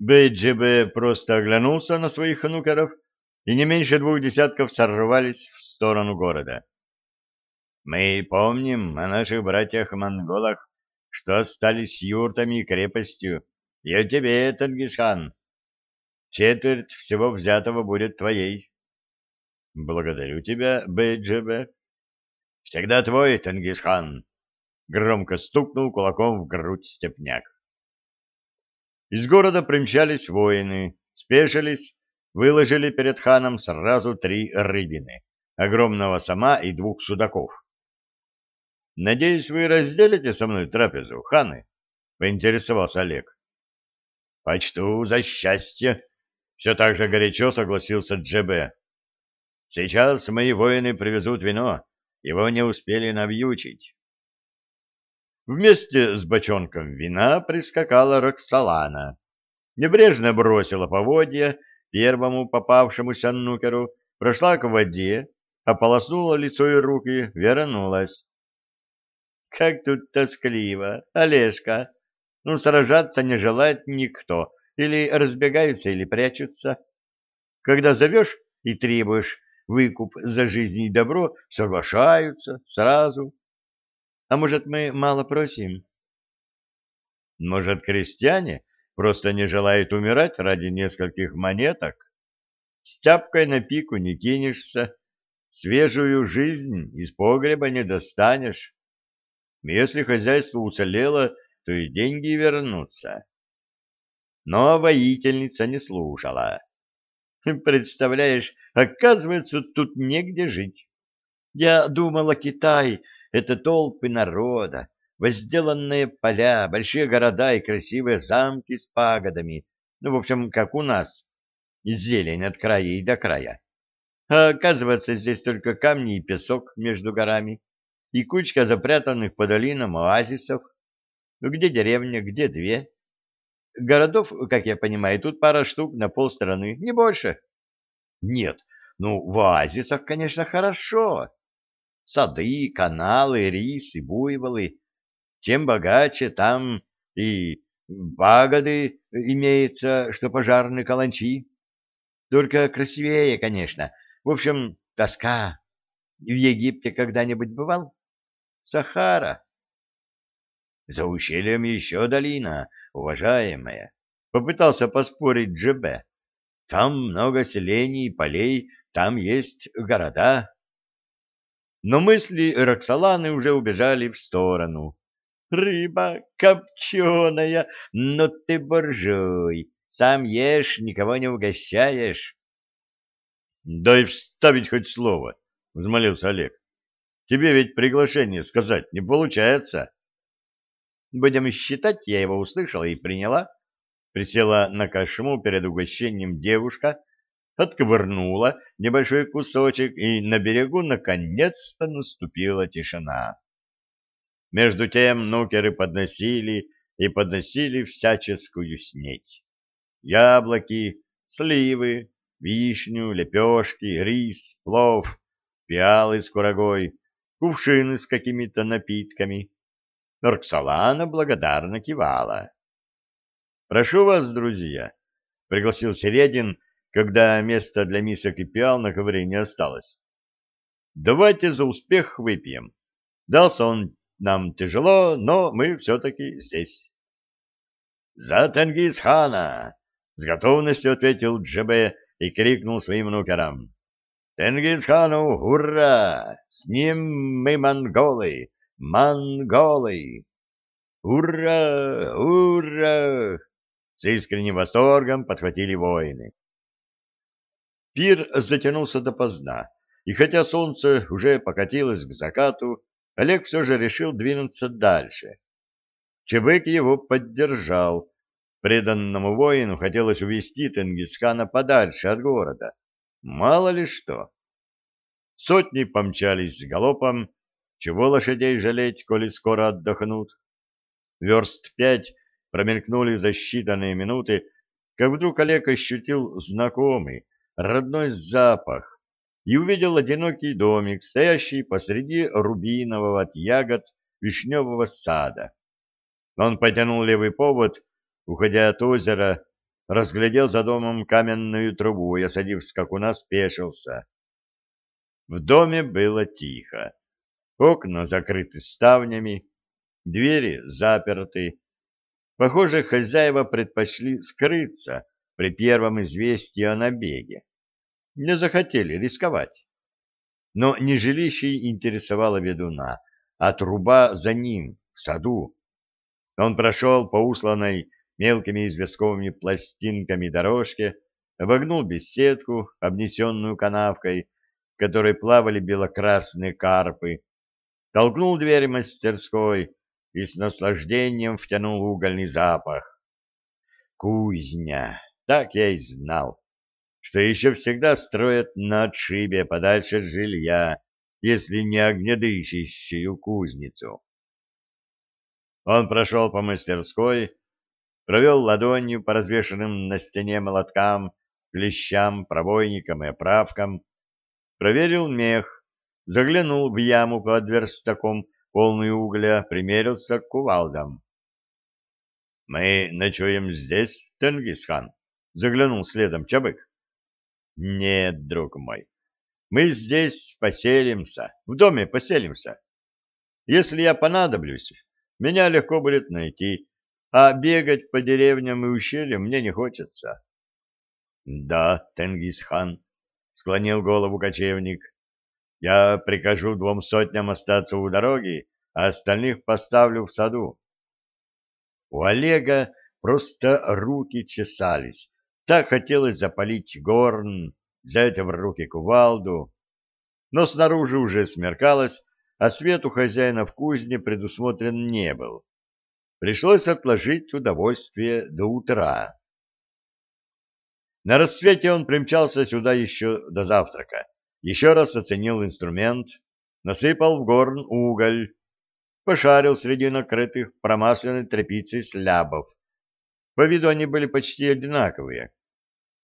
БДЖБ просто оглянулся на своих нукеров, и не меньше двух десятков сорвались в сторону города. Мы помним о наших братьях-монголах, что остались юртами и крепостью, и о тебе, Тангисхан. Четверть всего взятого будет твоей. Благодарю тебя, БДЖБ. Всегда твой, Тангисхан. Громко стукнул кулаком в грудь степняк. Из города примчались воины, спешились, выложили перед ханом сразу три рыбины, огромного сама и двух судаков. «Надеюсь, вы разделите со мной трапезу, ханы?» — поинтересовался Олег. «Почту за счастье!» — все так же горячо согласился Джебе. «Сейчас мои воины привезут вино, его не успели навьючить». Вместе с бочонком вина прискакала Роксолана. Небрежно бросила поводья первому попавшемуся нукеру, прошла к воде, ополоснула лицо и руки, вернулась. Как тут тоскливо, Олежка. Ну, сражаться не желает никто. Или разбегаются, или прячутся. Когда зовешь и требуешь выкуп за жизнь и добро, соглашаются сразу. А может, мы мало просим? Может, крестьяне просто не желают умирать ради нескольких монеток? С тяпкой на пику не кинешься, свежую жизнь из погреба не достанешь. Если хозяйство уцелело, то и деньги вернутся. Но воительница не слушала. Представляешь, оказывается, тут негде жить. Я думала, Китай это толпы народа, возделанные поля, большие города и красивые замки с пагодами. Ну, в общем, как у нас. Зелень от края и до края. А оказывается, здесь только камни и песок между горами и кучка запрятанных по долинам оазисов. Ну, где деревня, где две. Городов, как я понимаю, тут пара штук на полстраны, не больше. Нет, ну, в оазисах, конечно, хорошо сады, каналы, рис и буйволы. Чем богаче, там и пагоды имеются, что пожарные каланчи. Только красивее, конечно. В общем, тоска. В Египте когда-нибудь бывал? Сахара. За ущельем еще долина, уважаемая. Попытался поспорить Джебе. Там много селений и полей, там есть города. Но мысли Роксоланы уже убежали в сторону. «Рыба копченая, но ты боржой, сам ешь, никого не угощаешь». «Дай вставить хоть слово», — взмолился Олег. «Тебе ведь приглашение сказать не получается». «Будем считать, я его услышала и приняла». Присела на кошму перед угощением девушка, отковырнула небольшой кусочек, и на берегу наконец-то наступила тишина. Между тем нукеры подносили и подносили всяческую снеть. Яблоки, сливы, вишню, лепешки, рис, плов, пиалы с курагой, кувшины с какими-то напитками. Роксолана благодарно кивала. «Прошу вас, друзья», — пригласил Середин, — когда места для мисок и пиал на ковре не осталось. Давайте за успех выпьем. Дался он нам тяжело, но мы все-таки здесь. За Тенгизхана! С готовностью ответил Джебе и крикнул своим нукерам. Тенгизхану, ура! С ним мы монголы! Монголы! Ура! Ура! С искренним восторгом подхватили воины. Пир затянулся допоздна, и хотя солнце уже покатилось к закату, Олег все же решил двинуться дальше. Чебык его поддержал. Преданному воину хотелось увести Тенгисхана подальше от города. Мало ли что. Сотни помчались с галопом, чего лошадей жалеть, коли скоро отдохнут. Верст пять промелькнули за считанные минуты, как вдруг Олег ощутил знакомый, родной запах и увидел одинокий домик, стоящий посреди рубинового от ягод вишневого сада. Он потянул левый повод, уходя от озера, разглядел за домом каменную трубу и, осадив скакуна, спешился. В доме было тихо. Окна закрыты ставнями, двери заперты. Похоже, хозяева предпочли скрыться при первом известии о набеге. Не захотели рисковать. Но не жилище интересовало ведуна, а труба за ним, в саду. Он прошел по усланной мелкими известковыми пластинками дорожке, обогнул беседку, обнесенную канавкой, в которой плавали белокрасные карпы, толкнул дверь мастерской и с наслаждением втянул угольный запах. Кузня, так я и знал, что еще всегда строят на отшибе подальше от жилья, если не огнедышащую кузницу. Он прошел по мастерской, провел ладонью по развешанным на стене молоткам, клещам, пробойникам и оправкам, проверил мех, заглянул в яму под верстаком, полную угля, примерился к кувалдам. — Мы ночуем здесь, Тенгисхан? — заглянул следом Чабык. — Нет, друг мой, мы здесь поселимся, в доме поселимся. Если я понадоблюсь, меня легко будет найти, а бегать по деревням и ущельям мне не хочется. — Да, Тенгисхан, — склонил голову кочевник, — я прикажу двум сотням остаться у дороги, а остальных поставлю в саду. У Олега просто руки чесались, так хотелось запалить горн, взять в руки кувалду, но снаружи уже смеркалось, а свет у хозяина в кузне предусмотрен не был. Пришлось отложить удовольствие до утра. На рассвете он примчался сюда еще до завтрака, еще раз оценил инструмент, насыпал в горн уголь, пошарил среди накрытых промасленной тряпицей слябов. По виду они были почти одинаковые.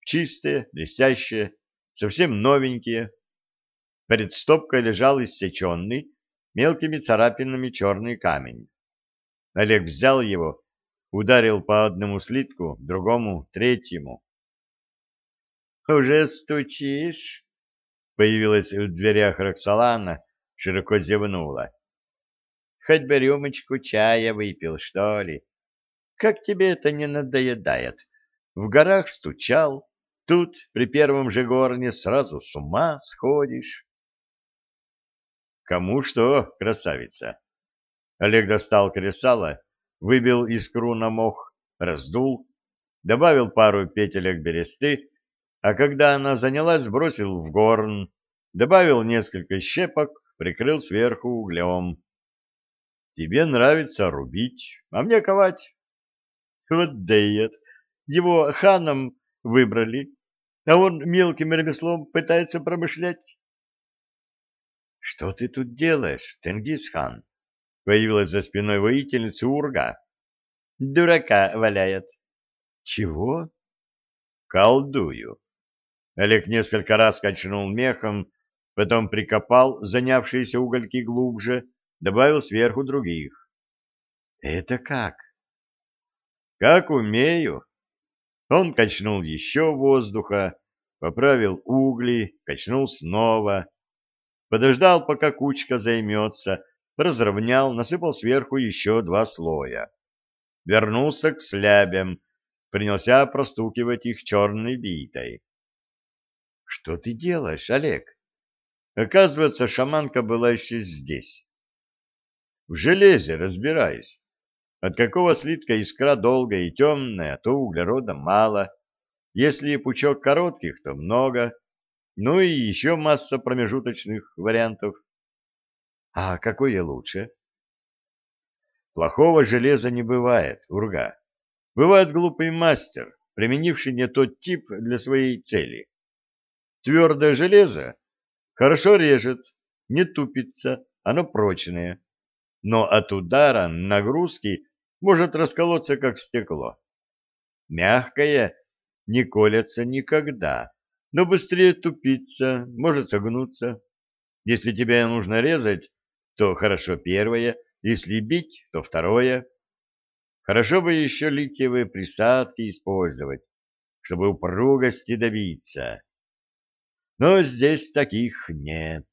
Чистые, блестящие, совсем новенькие. Перед стопкой лежал иссеченный, мелкими царапинами черный камень. Олег взял его, ударил по одному слитку, другому, третьему. — Уже стучишь? — появилась в дверях Роксолана, широко зевнула. — Хоть бы рюмочку чая выпил, что ли? Как тебе это не надоедает? В горах стучал, тут при первом же горне сразу с ума сходишь. Кому что, красавица? Олег достал кресало, выбил искру на мох, раздул, добавил пару петелек бересты, а когда она занялась, бросил в горн, добавил несколько щепок, прикрыл сверху углем. Тебе нравится рубить, а мне ковать. Вот дает. Его ханом выбрали, а он мелким ремеслом пытается промышлять. Что ты тут делаешь, Тенгисхан? Появилась за спиной воительницы Урга. Дурака валяет. Чего? Колдую. Олег несколько раз качнул мехом, потом прикопал занявшиеся угольки глубже, добавил сверху других. Это как? Как умею. Он качнул еще воздуха, поправил угли, качнул снова подождал, пока кучка займется, разровнял, насыпал сверху еще два слоя. Вернулся к слябям, принялся простукивать их черной битой. — Что ты делаешь, Олег? Оказывается, шаманка была еще здесь. В железе разбираюсь. От какого слитка искра долгая и темная, то углерода мало. Если пучок коротких, то много. Ну и еще масса промежуточных вариантов. А какое лучше? Плохого железа не бывает, урга. Бывает глупый мастер, применивший не тот тип для своей цели. Твердое железо хорошо режет, не тупится, оно прочное. Но от удара, нагрузки может расколоться, как стекло. Мягкое не колется никогда но быстрее тупиться, может согнуться. Если тебя нужно резать, то хорошо первое, если бить, то второе. Хорошо бы еще литиевые присадки использовать. чтобы упругости добиться. Но здесь таких нет.